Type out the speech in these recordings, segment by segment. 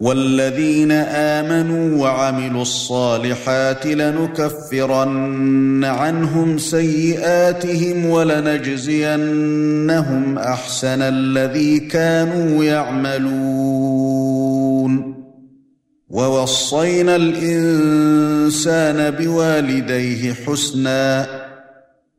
والذين آمنوا وعملوا الصالحات لنكفرن عنهم سيئاتهم ولنجزينهم أحسن الذي كانوا يعملون. ووصينا الإنسان بوالديه حسنا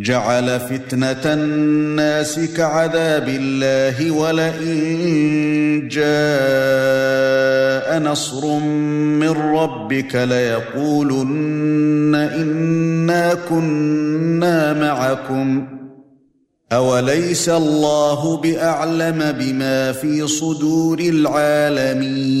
جعل فتنة الناس كعذاب الله ولئن جاء نصر من ربك ليقولن إنا كنا معكم. أوليس الله بأعلم بما في صدور العالمين؟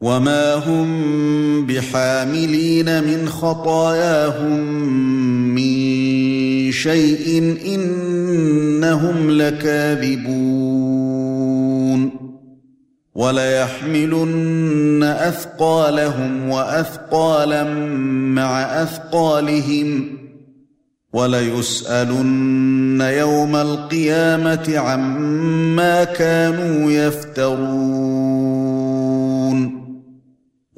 وما هم بحاملين من خطاياهم من شيء انهم لكاذبون وليحملن اثقالهم واثقالا مع اثقالهم وليسالن يوم القيامه عما كانوا يفترون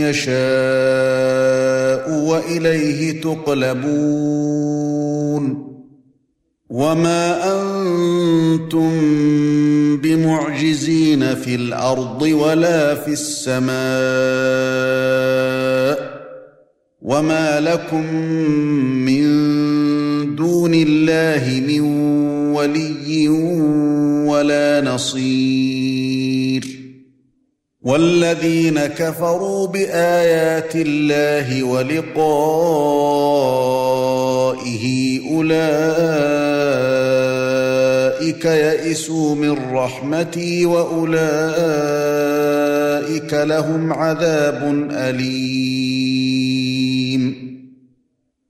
يشاء وإليه تقلبون وما أنتم بمعجزين في الأرض ولا في السماء وما لكم من دون الله من ولي ولا نصير والذين كفروا بآيات الله ولقائه أولئك يئسوا من رحمتي وأولئك لهم عذاب أليم.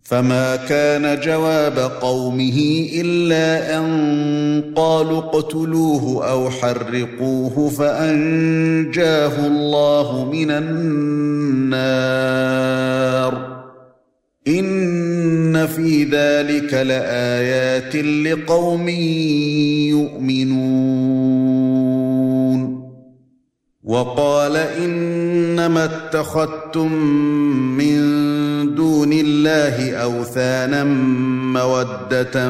فما كان جواب قومه إلا أن قالوا اقتلوه أو حرقوه فأنجاه الله من النار. إن في ذلك لآيات لقوم يؤمنون. وقال إنما اتخذتم من دون الله أوثانا مودة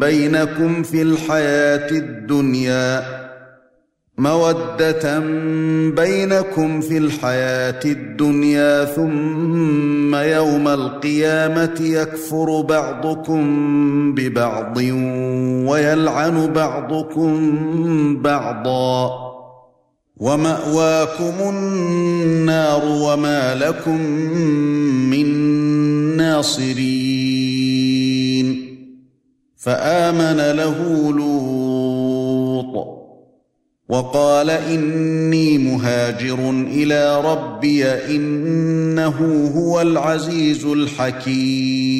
بينكم في الحياة الدنيا مودة بينكم في الحياة الدنيا ثم يوم القيامة يكفر بعضكم ببعض ويلعن بعضكم بعضا. ومأواكم النار وما لكم من ناصرين. فآمن له لوط وقال إني مهاجر إلى ربي إنه هو العزيز الحكيم.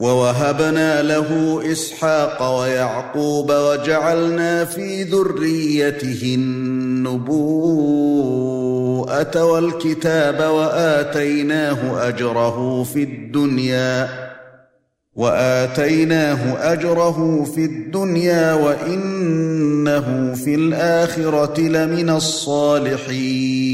ووهبنا له إسحاق ويعقوب وجعلنا في ذريته النبوءة والكتاب وآتيناه أجره في الدنيا وآتيناه أجره في الدنيا وإنه في الآخرة لمن الصالحين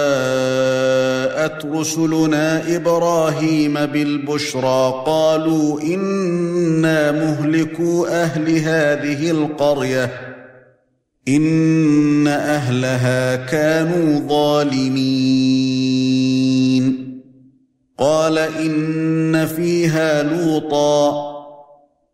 جاءت رسلنا إبراهيم بالبشرى قالوا إنا مهلكو أهل هذه القرية إن أهلها كانوا ظالمين. قال إن فيها لوطا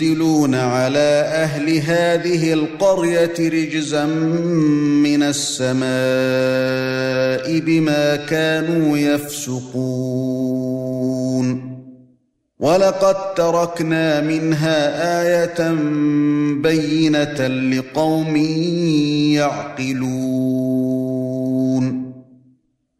منزلون على أهل هذه القرية رجزا من السماء بما كانوا يفسقون. ولقد تركنا منها آية بينة لقوم يعقلون.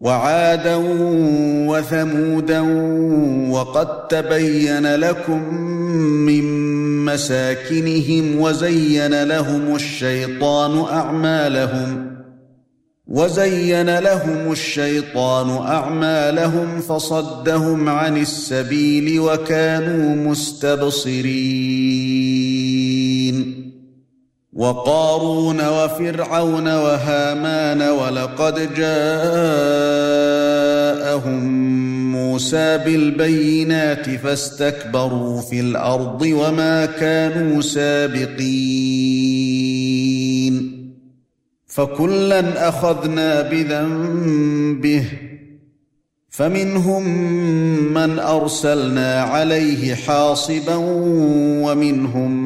وعادا وثمودا وقد تبين لكم من مساكنهم وزين لهم الشيطان أعمالهم وزين لهم الشيطان أعمالهم فصدهم عن السبيل وكانوا مستبصرين وقارون وفرعون وهامان ولقد جاءهم موسى بالبينات فاستكبروا في الأرض وما كانوا سابقين فكلا أخذنا بذنبه فمنهم من أرسلنا عليه حاصبا ومنهم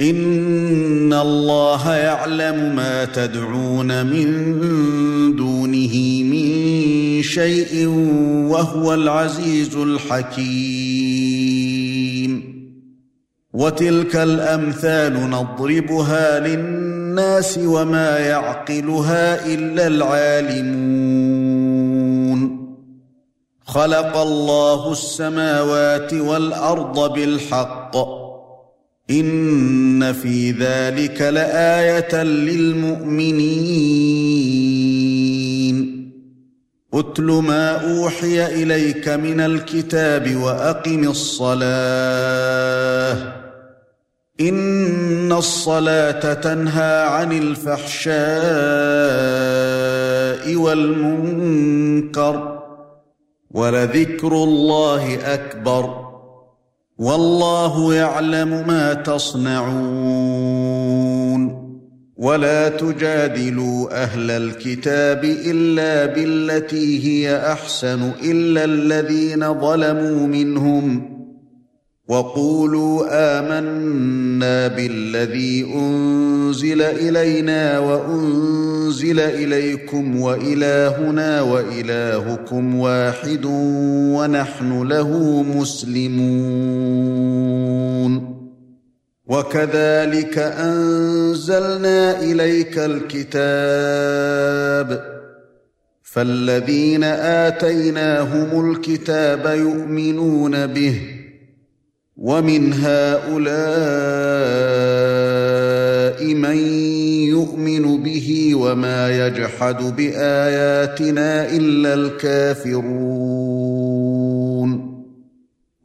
إن الله يعلم ما تدعون من دونه من شيء وهو العزيز الحكيم. وتلك الأمثال نضربها للناس وما يعقلها إلا العالمون. خلق الله السماوات والأرض بالحق. ان في ذلك لايه للمؤمنين. اتل ما اوحي اليك من الكتاب واقم الصلاه. ان الصلاه تنهى عن الفحشاء والمنكر. ولذكر الله اكبر. والله يعلم ما تصنعون. ولا تجادلوا أهل الكتاب إلا بالتي هي أحسن إلا الذين ظلموا منهم. وقولوا آمنا بالذي أنزل إلينا وأنزل إليكم وإلهنا وإلهكم واحد ونحن له مسلمون. وكذلك أنزلنا إليك الكتاب فالذين آتيناهم الكتاب يؤمنون به ومن هؤلاء من يؤمن به وما يجحد باياتنا الا الكافرون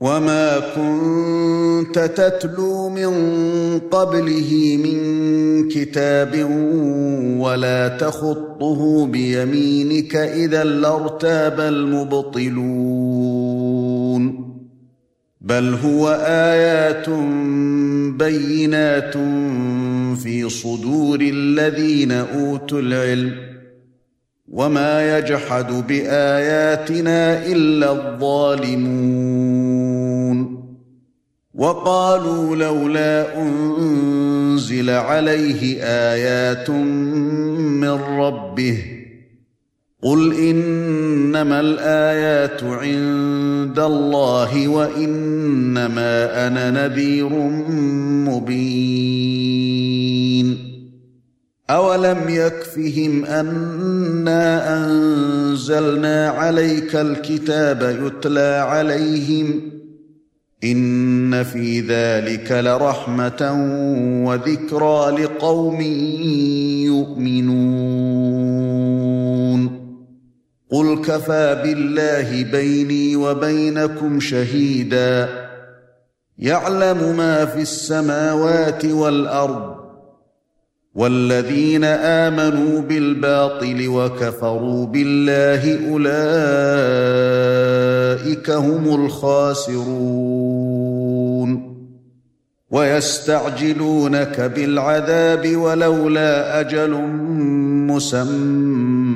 وما كنت تتلو من قبله من كتاب ولا تخطه بيمينك اذا لارتاب المبطلون بل هو آيات بينات في صدور الذين أوتوا العلم وما يجحد بآياتنا إلا الظالمون وقالوا لولا أنزل عليه آيات من ربه قل انما الايات عند الله وانما أنا نذير مبين اولم يكفهم انا انزلنا عليك الكتاب يتلى عليهم ان في ذلك لرحمه وذكرى لقوم يؤمنون قل كفى بالله بيني وبينكم شهيدا يعلم ما في السماوات والارض والذين امنوا بالباطل وكفروا بالله اولئك هم الخاسرون ويستعجلونك بالعذاب ولولا أجل مسمى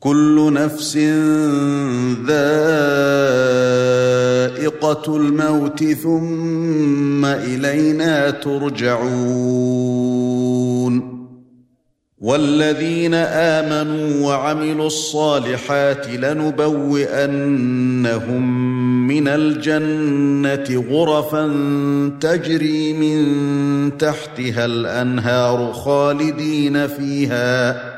كل نفس ذائقة الموت ثم إلينا ترجعون. والذين آمنوا وعملوا الصالحات لنبوئنهم من الجنة غرفا تجري من تحتها الأنهار خالدين فيها.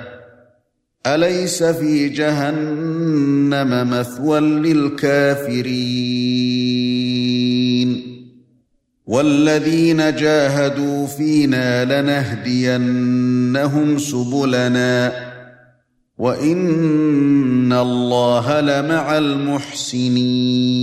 أليس في جهنم مثوى للكافرين؟ والذين جاهدوا فينا لنهدينهم سبلنا وإن الله لمع المحسنين.